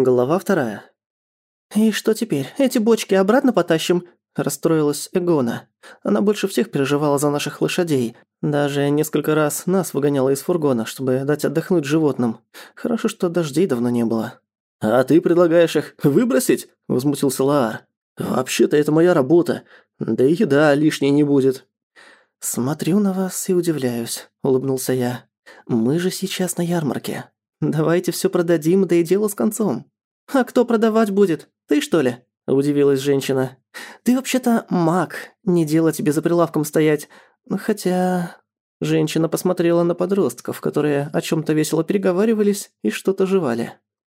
Глава вторая. «И что теперь? Эти бочки обратно потащим?» Расстроилась Эгона. Она больше всех переживала за наших лошадей. Даже несколько раз нас выгоняла из фургона, чтобы дать отдохнуть животным. Хорошо, что дождей давно не было. «А ты предлагаешь их выбросить?» – возмутился Лаар. «Вообще-то это моя работа. Да и еда лишней не будет». «Смотрю на вас и удивляюсь», – улыбнулся я. «Мы же сейчас на ярмарке. Давайте все продадим, да и дело с концом». «А кто продавать будет? Ты, что ли?» – удивилась женщина. «Ты вообще-то маг, не дело тебе за прилавком стоять. Хотя...» Женщина посмотрела на подростков, которые о чем то весело переговаривались и что-то жевали.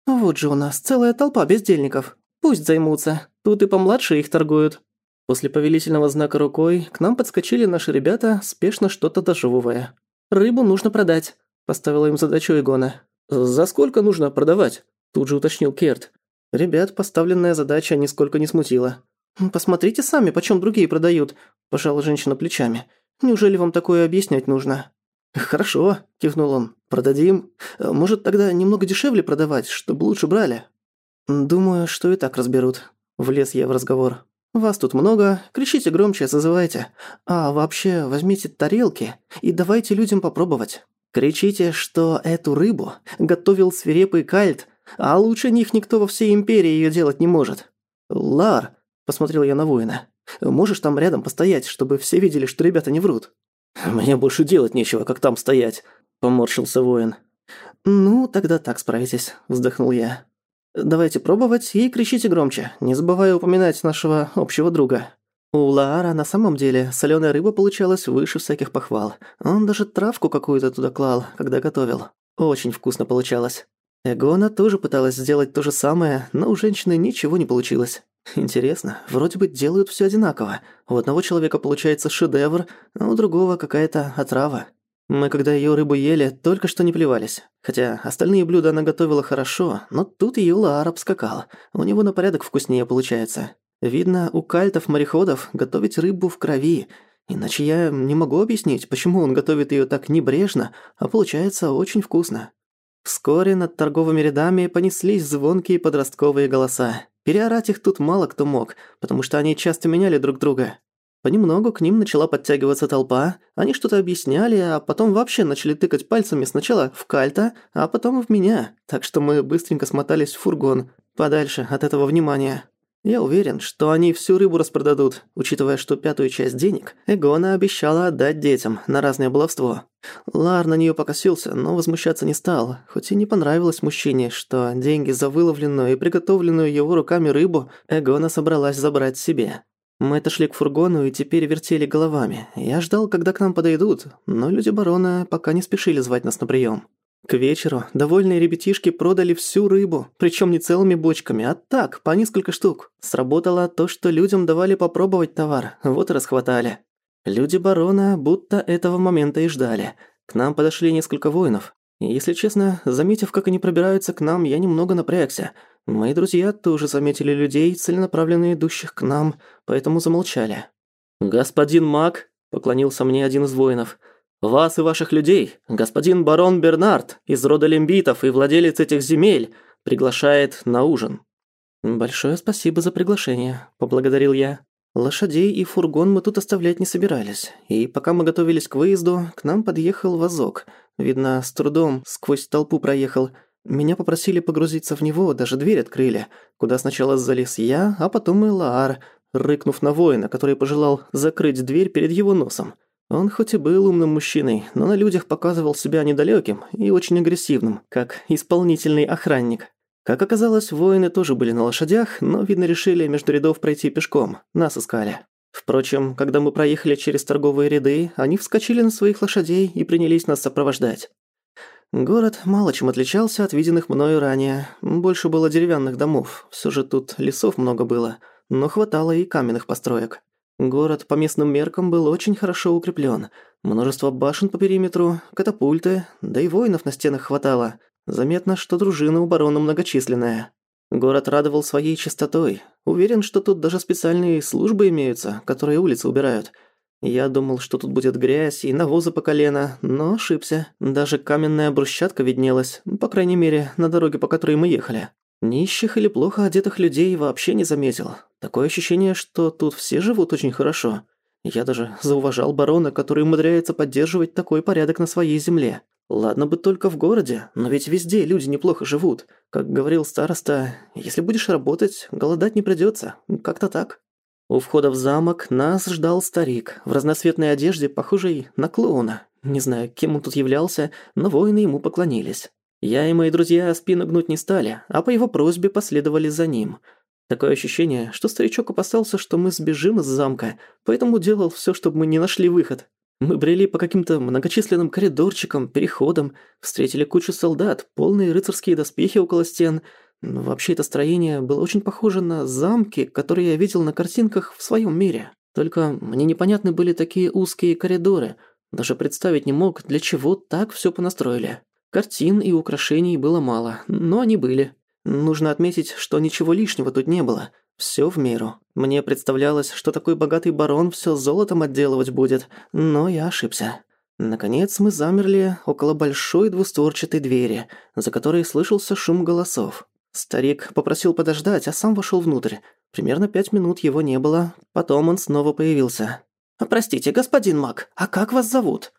«Вот же у нас целая толпа бездельников. Пусть займутся. Тут и помладше их торгуют». После повелительного знака рукой к нам подскочили наши ребята, спешно что-то дожевывая. «Рыбу нужно продать», – поставила им задачу Игона. «За сколько нужно продавать?» – тут же уточнил Керт. Ребят поставленная задача нисколько не смутила. «Посмотрите сами, почем другие продают», – пожала женщина плечами. «Неужели вам такое объяснять нужно?» «Хорошо», – кивнул он. «Продадим. Может, тогда немного дешевле продавать, чтобы лучше брали?» «Думаю, что и так разберут». Влез я в разговор. «Вас тут много, кричите громче, зазывайте. А вообще, возьмите тарелки и давайте людям попробовать. Кричите, что эту рыбу готовил свирепый кальт, а лучше них никто во всей империи её делать не может. Лар, посмотрел я на воина. Можешь там рядом постоять, чтобы все видели, что ребята не врут? Мне больше делать нечего, как там стоять, поморщился воин. Ну, тогда так справитесь, вздохнул я. Давайте пробовать и кричите громче, не забывая упоминать нашего общего друга. У Лаара на самом деле солёная рыба получалась выше всяких похвал. Он даже травку какую-то туда клал, когда готовил. Очень вкусно получалось. Эгона тоже пыталась сделать то же самое, но у женщины ничего не получилось. Интересно, вроде бы делают всё одинаково. У одного человека получается шедевр, а у другого какая-то отрава. Мы, когда её рыбу ели, только что не плевались. Хотя остальные блюда она готовила хорошо, но тут её Лаар обскакал. У него на порядок вкуснее получается. Видно, у кальтов-мореходов готовить рыбу в крови. Иначе я не могу объяснить, почему он готовит её так небрежно, а получается очень вкусно. Вскоре над торговыми рядами понеслись звонкие подростковые голоса. Переорать их тут мало кто мог, потому что они часто меняли друг друга. Понемногу к ним начала подтягиваться толпа, они что-то объясняли, а потом вообще начали тыкать пальцами сначала в кальта, а потом в меня, так что мы быстренько смотались в фургон, подальше от этого внимания. Я уверен, что они всю рыбу распродадут, учитывая, что пятую часть денег Эгона обещала отдать детям на разное баловство. Лар на неё покосился, но возмущаться не стал, хоть и не понравилось мужчине, что деньги за выловленную и приготовленную его руками рыбу Эгона собралась забрать себе. Мы отошли к фургону и теперь вертели головами. Я ждал, когда к нам подойдут, но люди барона пока не спешили звать нас на прием. К вечеру довольные ребятишки продали всю рыбу, причем не целыми бочками, а так, по несколько штук. Сработало то, что людям давали попробовать товар, вот и расхватали. Люди барона будто этого момента и ждали. К нам подошли несколько воинов. И, если честно, заметив, как они пробираются к нам, я немного напрягся – Мои друзья тоже заметили людей, целенаправленно идущих к нам, поэтому замолчали. «Господин маг», — поклонился мне один из воинов, — «вас и ваших людей, господин барон Бернард из рода лимбитов и владелец этих земель, приглашает на ужин». «Большое спасибо за приглашение», — поблагодарил я. Лошадей и фургон мы тут оставлять не собирались, и пока мы готовились к выезду, к нам подъехал вазок. Видно, с трудом сквозь толпу проехал — меня попросили погрузиться в него, даже дверь открыли, куда сначала залез я, а потом и Лаар, рыкнув на воина, который пожелал закрыть дверь перед его носом. Он хоть и был умным мужчиной, но на людях показывал себя недалёким и очень агрессивным, как исполнительный охранник. Как оказалось, воины тоже были на лошадях, но, видно, решили между рядов пройти пешком, нас искали. Впрочем, когда мы проехали через торговые ряды, они вскочили на своих лошадей и принялись нас сопровождать. Город мало чем отличался от виденных мною ранее. Больше было деревянных домов, все же тут лесов много было, но хватало и каменных построек. Город по местным меркам был очень хорошо укреплен. Множество башен по периметру, катапульты, да и воинов на стенах хватало. Заметно, что дружина у барона многочисленная. Город радовал своей чистотой. Уверен, что тут даже специальные службы имеются, которые улицы убирают – я думал, что тут будет грязь и навоза по колено, но ошибся. Даже каменная брусчатка виднелась, по крайней мере, на дороге, по которой мы ехали. Нищих или плохо одетых людей вообще не заметил. Такое ощущение, что тут все живут очень хорошо. Я даже зауважал барона, который умудряется поддерживать такой порядок на своей земле. Ладно бы только в городе, но ведь везде люди неплохо живут. Как говорил староста, если будешь работать, голодать не придётся. Как-то так. У входа в замок нас ждал старик в разноцветной одежде, похожей на клоуна. Не знаю, кем он тут являлся, но воины ему поклонились. Я и мои друзья спину гнуть не стали, а по его просьбе последовали за ним – Такое ощущение, что старичок опасался, что мы сбежим из замка, поэтому делал всё, чтобы мы не нашли выход. Мы брели по каким-то многочисленным коридорчикам, переходам, встретили кучу солдат, полные рыцарские доспехи около стен. Вообще это строение было очень похоже на замки, которые я видел на картинках в своём мире. Только мне непонятны были такие узкие коридоры. Даже представить не мог, для чего так всё понастроили. Картин и украшений было мало, но они были. Нужно отметить, что ничего лишнего тут не было. Всё в меру. Мне представлялось, что такой богатый барон всё золотом отделывать будет, но я ошибся. Наконец мы замерли около большой двустворчатой двери, за которой слышался шум голосов. Старик попросил подождать, а сам вошёл внутрь. Примерно пять минут его не было, потом он снова появился. «Простите, господин Мак, а как вас зовут?»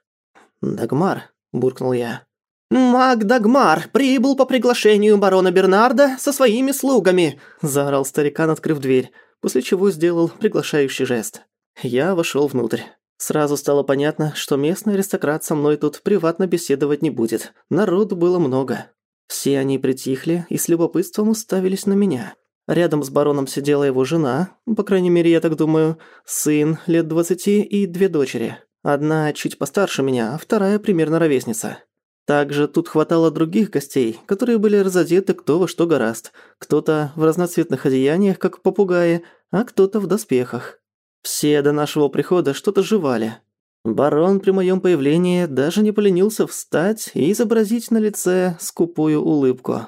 «Дагмар», – буркнул я. «Маг Дагмар прибыл по приглашению барона Бернарда со своими слугами!» – заорал старикан, открыв дверь, после чего сделал приглашающий жест. Я вошёл внутрь. Сразу стало понятно, что местный аристократ со мной тут приватно беседовать не будет. Народу было много. Все они притихли и с любопытством уставились на меня. Рядом с бароном сидела его жена, по крайней мере, я так думаю, сын лет двадцати и две дочери. Одна чуть постарше меня, а вторая примерно ровесница. Также тут хватало других гостей, которые были разодеты кто во что гораст. Кто-то в разноцветных одеяниях, как попугаи, а кто-то в доспехах. Все до нашего прихода что-то жевали. Барон при моем появлении даже не поленился встать и изобразить на лице скупую улыбку.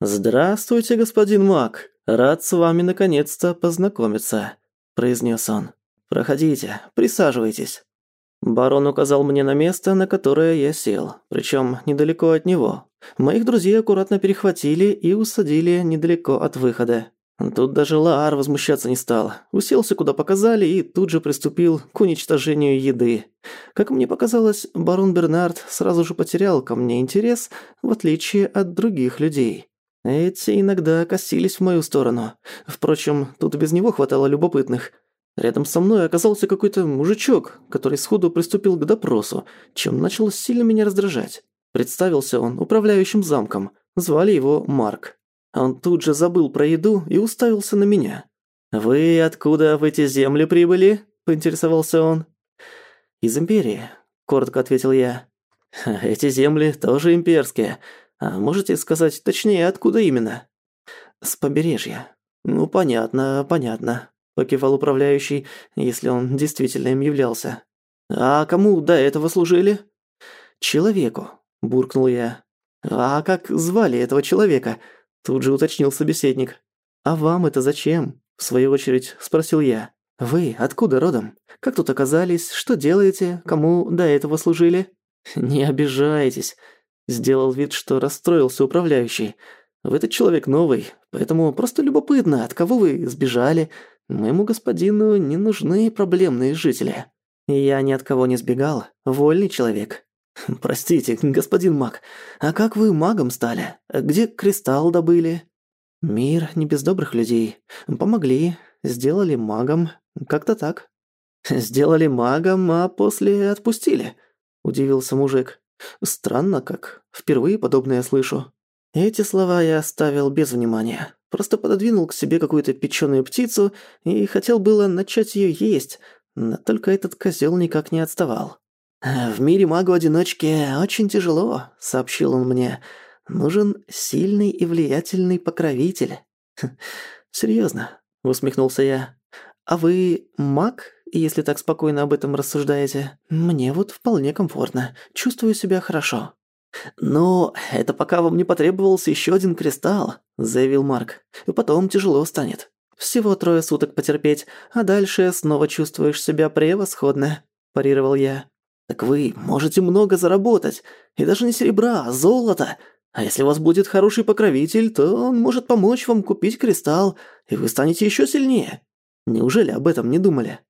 «Здравствуйте, господин Мак. Рад с вами наконец-то познакомиться», – произнес он. «Проходите, присаживайтесь». Барон указал мне на место, на которое я сел, причем недалеко от него. Моих друзей аккуратно перехватили и усадили недалеко от выхода. Тут даже Лаар возмущаться не стал. Уселся, куда показали, и тут же приступил к уничтожению еды. Как мне показалось, барон Бернард сразу же потерял ко мне интерес, в отличие от других людей. Эти иногда косились в мою сторону. Впрочем, тут без него хватало любопытных – Рядом со мной оказался какой-то мужичок, который сходу приступил к допросу, чем начал сильно меня раздражать. Представился он управляющим замком. Звали его Марк. Он тут же забыл про еду и уставился на меня. «Вы откуда в эти земли прибыли?» – поинтересовался он. «Из Империи», – коротко ответил я. «Эти земли тоже имперские. А можете сказать точнее, откуда именно?» «С побережья». «Ну, понятно, понятно покивал управляющий, если он действительно им являлся. «А кому до этого служили?» «Человеку», – буркнул я. «А как звали этого человека?» – тут же уточнил собеседник. «А вам это зачем?» – в свою очередь спросил я. «Вы откуда родом? Как тут оказались? Что делаете? Кому до этого служили?» «Не обижайтесь», – сделал вид, что расстроился управляющий. «Вы этот человек новый, поэтому просто любопытно, от кого вы сбежали, Моему господину не нужны проблемные жители. Я ни от кого не сбегал, вольный человек. Простите, господин маг, а как вы магом стали? Где кристалл добыли? Мир не без добрых людей. Помогли, сделали магом. Как-то так. Сделали магом, а после отпустили. Удивился мужик. Странно как. Впервые подобное слышу. Эти слова я оставил без внимания. Просто пододвинул к себе какую-то печеную птицу и хотел было начать ее есть, но только этот козел никак не отставал. «В мире магу-одиночки очень тяжело», — сообщил он мне. «Нужен сильный и влиятельный покровитель». Серьезно, усмехнулся я. «А вы маг, если так спокойно об этом рассуждаете? Мне вот вполне комфортно, чувствую себя хорошо». «Ну, это пока вам не потребовался еще один кристалл», – заявил Марк. «И потом тяжело станет. Всего трое суток потерпеть, а дальше снова чувствуешь себя превосходно», – парировал я. «Так вы можете много заработать. И даже не серебра, а золото. А если у вас будет хороший покровитель, то он может помочь вам купить кристалл, и вы станете еще сильнее. Неужели об этом не думали?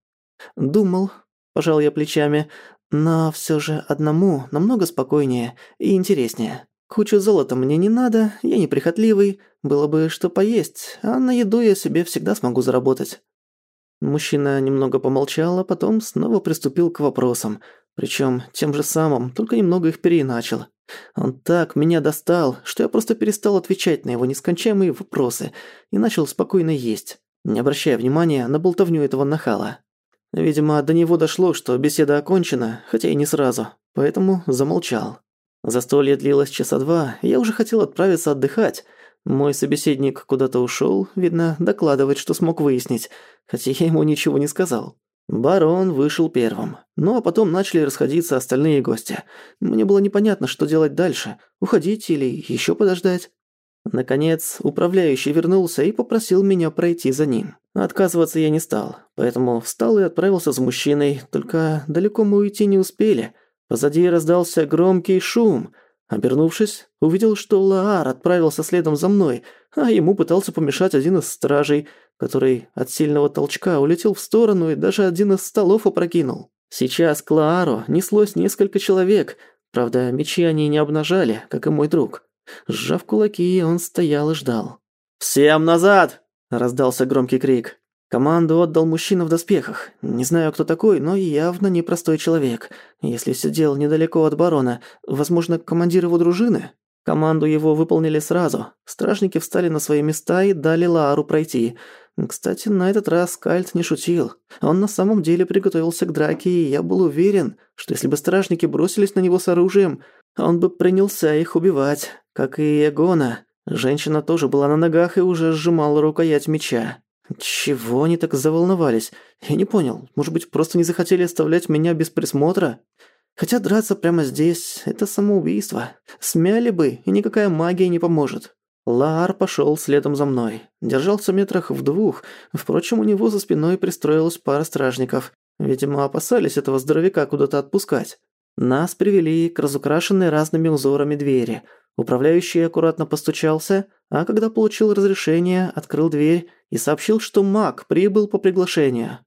Думал, пожал я плечами, но все же одному намного спокойнее и интереснее. Кучу золота мне не надо, я неприхотливый, было бы что поесть, а на еду я себе всегда смогу заработать. Мужчина немного помолчал, а потом снова приступил к вопросам, причем тем же самым, только немного их переиначил. Он так меня достал, что я просто перестал отвечать на его нескончаемые вопросы и начал спокойно есть, не обращая внимания на болтовню этого нахала. Видимо, до него дошло, что беседа окончена, хотя и не сразу, поэтому замолчал. Застолье длилось часа два, я уже хотел отправиться отдыхать. Мой собеседник куда-то ушёл, видно, докладывать, что смог выяснить, хотя я ему ничего не сказал. Барон вышел первым. Ну а потом начали расходиться остальные гости. Мне было непонятно, что делать дальше. Уходить или ещё подождать. Наконец, управляющий вернулся и попросил меня пройти за ним. Отказываться я не стал, поэтому встал и отправился с мужчиной, только далеко мы уйти не успели. Позади раздался громкий шум. Обернувшись, увидел, что Лаар отправился следом за мной, а ему пытался помешать один из стражей – который от сильного толчка улетел в сторону и даже один из столов опрокинул. Сейчас к Лаару неслось несколько человек, правда, мечи они не обнажали, как и мой друг. Сжав кулаки, он стоял и ждал. «Всем назад!» – раздался громкий крик. Команду отдал мужчина в доспехах. Не знаю, кто такой, но явно непростой человек. Если сидел недалеко от барона, возможно, командир его дружины? Команду его выполнили сразу. Стражники встали на свои места и дали Лаару пройти – кстати, на этот раз Кальт не шутил. Он на самом деле приготовился к драке, и я был уверен, что если бы стражники бросились на него с оружием, он бы принялся их убивать, как и Эгона. Женщина тоже была на ногах и уже сжимала рукоять меча. Чего они так заволновались? Я не понял. Может быть, просто не захотели оставлять меня без присмотра? Хотя драться прямо здесь – это самоубийство. Смяли бы, и никакая магия не поможет. Лаар пошел следом за мной. Держался метрах в двух, впрочем, у него за спиной пристроилась пара стражников. Видимо, опасались этого здоровяка куда-то отпускать. Нас привели к разукрашенной разными узорами двери. Управляющий аккуратно постучался, а когда получил разрешение, открыл дверь и сообщил, что маг прибыл по приглашению.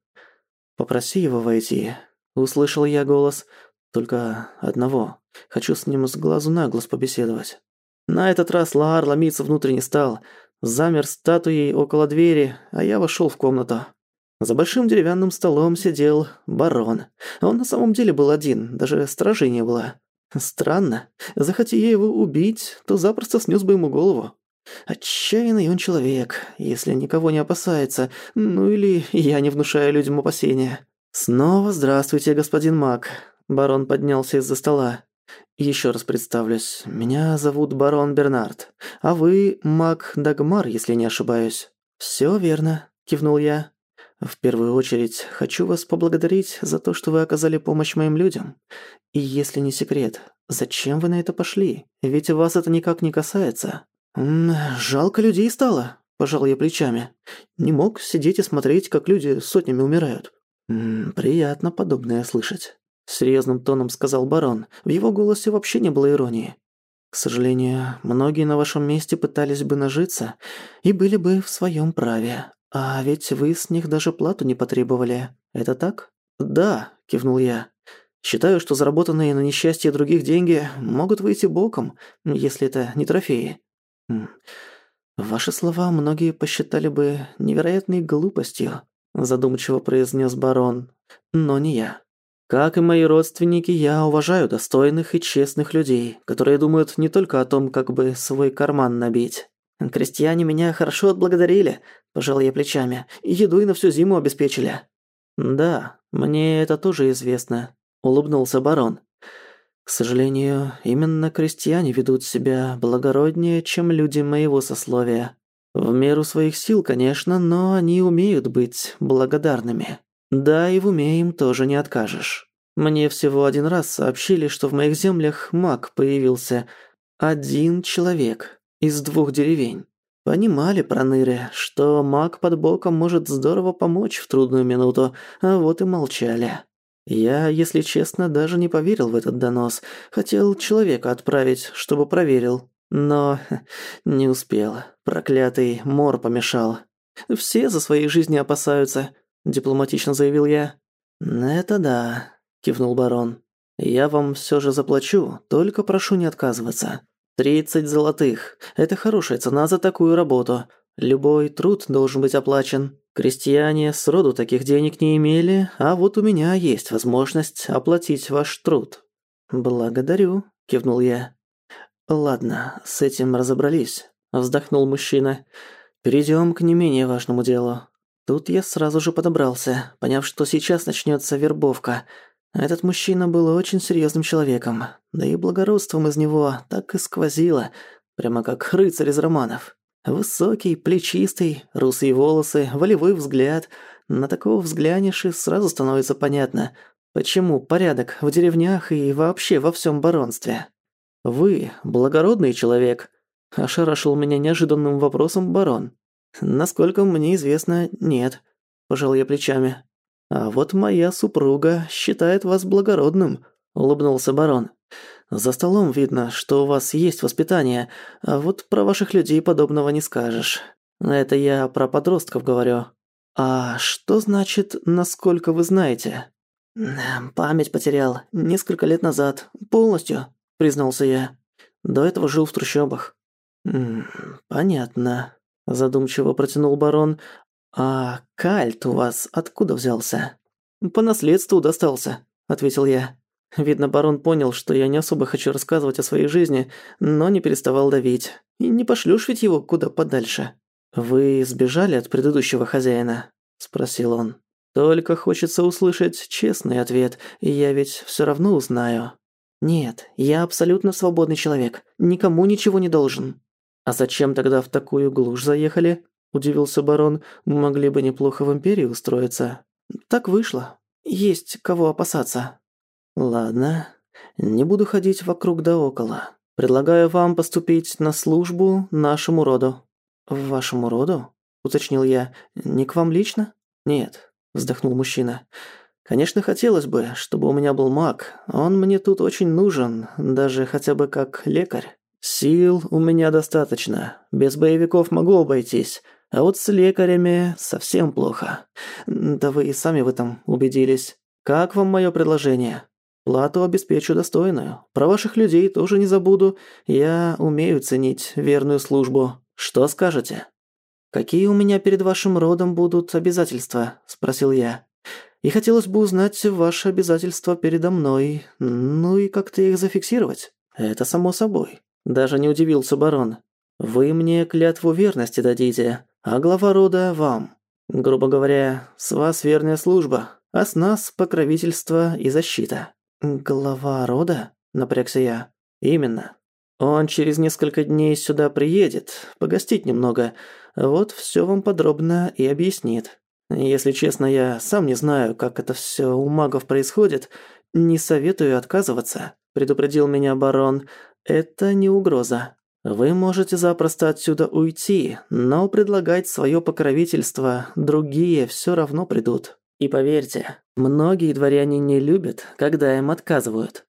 «Попроси его войти», — услышал я голос. «Только одного. Хочу с ним с глазу на глаз побеседовать». На этот раз Лаар ломиться внутрь не стал. Замер статуей около двери, а я вошел в комнату. За большим деревянным столом сидел барон. Он на самом деле был один, даже стражей не было. Странно. Захоти я его убить, то запросто снес бы ему голову. Отчаянный он человек, если никого не опасается, ну или я не внушаю людям опасения. Снова здравствуйте, господин Мак. Барон поднялся из-за стола. Еще раз представлюсь. Меня зовут барон Бернард, а вы маг Дагмар, если не ошибаюсь. Все верно, кивнул я. В первую очередь хочу вас поблагодарить за то, что вы оказали помощь моим людям. И если не секрет, зачем вы на это пошли? Ведь вас это никак не касается. М -м, жалко людей стало, пожал я плечами. Не мог сидеть и смотреть, как люди сотнями умирают. М приятно подобное слышать серьезным тоном сказал барон. В его голосе вообще не было иронии. К сожалению, многие на вашем месте пытались бы нажиться и были бы в своем праве. А ведь вы с них даже плату не потребовали. Это так? Да, кивнул я. Считаю, что заработанные на несчастье других деньги могут выйти боком, если это не трофеи. Ваши слова многие посчитали бы невероятной глупостью, задумчиво произнес барон, но не я. Как и мои родственники, я уважаю достойных и честных людей, которые думают не только о том, как бы свой карман набить. Крестьяне меня хорошо отблагодарили, пожал я плечами, еду и на всю зиму обеспечили. Да, мне это тоже известно, улыбнулся барон. К сожалению, именно крестьяне ведут себя благороднее, чем люди моего сословия. В меру своих сил, конечно, но они умеют быть благодарными. Да, и в уме им тоже не откажешь. Мне всего один раз сообщили, что в моих землях маг появился. Один человек из двух деревень. Понимали проныры, что маг под боком может здорово помочь в трудную минуту, а вот и молчали. Я, если честно, даже не поверил в этот донос. Хотел человека отправить, чтобы проверил. Но не успел. Проклятый мор помешал. Все за своей жизни опасаются, дипломатично заявил я. Это да, кивнул барон. Я вам все же заплачу, только прошу не отказываться. Тридцать золотых. Это хорошая цена за такую работу. Любой труд должен быть оплачен. Крестьяне сроду таких денег не имели, а вот у меня есть возможность оплатить ваш труд. Благодарю, кивнул я. Ладно, с этим разобрались, вздохнул мужчина. Перейдем к не менее важному делу. Тут я сразу же подобрался, поняв, что сейчас начнется вербовка. Этот мужчина был очень серьезным человеком, да и благородством из него так и сквозило, прямо как рыцарь из романов. Высокий, плечистый, русые волосы, волевой взгляд. На такого взглянешь сразу становится понятно, почему порядок в деревнях и вообще во всем баронстве. «Вы благородный человек», – ошарашил меня неожиданным вопросом барон. «Насколько мне известно, нет», – пожал я плечами. «А вот моя супруга считает вас благородным», – улыбнулся барон. «За столом видно, что у вас есть воспитание, а вот про ваших людей подобного не скажешь. Это я про подростков говорю. А что значит, насколько вы знаете?» «Память потерял. Несколько лет назад. Полностью», – признался я. До этого жил в трущобах. «Понятно», – задумчиво протянул барон. «А кальт у вас откуда взялся?» «По наследству достался», – ответил я. Видно, барон понял, что я не особо хочу рассказывать о своей жизни, но не переставал давить. И не пошлёшь ведь его куда подальше. «Вы сбежали от предыдущего хозяина?» – спросил он. «Только хочется услышать честный ответ, и я ведь всё равно узнаю». «Нет, я абсолютно свободный человек, никому ничего не должен». «А зачем тогда в такую глушь заехали?» – удивился барон. «Могли бы неплохо в Империи устроиться». «Так вышло. Есть кого опасаться». «Ладно, не буду ходить вокруг да около. Предлагаю вам поступить на службу нашему роду». «Вашему роду?» – уточнил я. «Не к вам лично?» «Нет», – вздохнул мужчина. «Конечно, хотелось бы, чтобы у меня был маг. Он мне тут очень нужен, даже хотя бы как лекарь. Сил у меня достаточно. Без боевиков могу обойтись». А вот с лекарями совсем плохо. Да вы и сами в этом убедились. Как вам моё предложение? Плату обеспечу достойную. Про ваших людей тоже не забуду. Я умею ценить верную службу. Что скажете? Какие у меня перед вашим родом будут обязательства? спросил я. И хотелось бы узнать ваши обязательства передо мной. Ну и как-то их зафиксировать. Это само собой. Даже не удивился барон. Вы мне клятву верности дадите, а глава рода вам. Грубо говоря, с вас верная служба, а с нас покровительство и защита». «Глава рода?» – напрягся я. «Именно. Он через несколько дней сюда приедет, погостить немного. Вот все вам подробно и объяснит. Если честно, я сам не знаю, как это все у магов происходит. Не советую отказываться», – предупредил меня барон. «Это не угроза. Вы можете запросто отсюда уйти, но предлагать свое покровительство другие все равно придут. И поверьте, многие дворяне не любят, когда им отказывают.